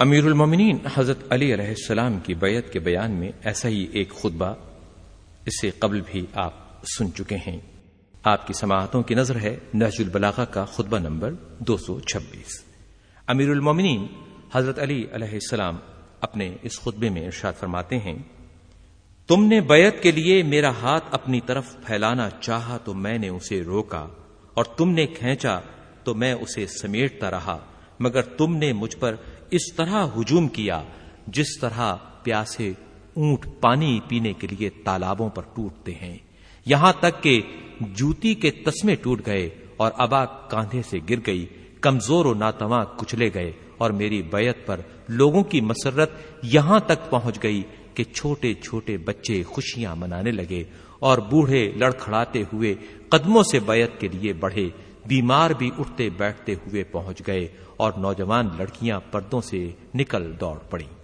امیر المومنین حضرت علی علیہ السلام کی بیعت کے بیان میں ایسا ہی ایک خطبہ اس سے قبل بھی آپ سن چکے ہیں۔ آپ کی سماعتوں کی نظر ہے نہج البلاغہ کا خطبہ نمبر دو سو چھبیس۔ امیر المومنین حضرت علی علیہ السلام اپنے اس خطبے میں ارشاد فرماتے ہیں، تم نے بیعت کے لیے میرا ہاتھ اپنی طرف پھیلانا چاہا تو میں نے اسے روکا، اور تم نے کھینچا تو میں اسے سمیٹتا رہا، مگر تم نے مجھ پر اس طرح ہجوم کیا جس طرح پیاسے اونٹ پانی پینے کے لیے تالابوں پر ٹوٹتے ہیں۔ یہاں تک کہ جوتی کے تسمے ٹوٹ گئے اور ابا کاندھے سے گر گئی، کمزور و ناتواں کچلے گئے اور میری بیعت پر لوگوں کی مسرت یہاں تک پہنچ گئی کہ چھوٹے چھوٹے بچے خوشیاں منانے لگے اور بوڑھے لڑکھڑاتے ہوئے قدموں سے بیعت کے لیے بڑھے۔ بیمار بھی اٹھتے بیٹھتے ہوئے پہنچ گئے اور نوجوان لڑکیاں پردوں سے نکل دوڑ پڑیں۔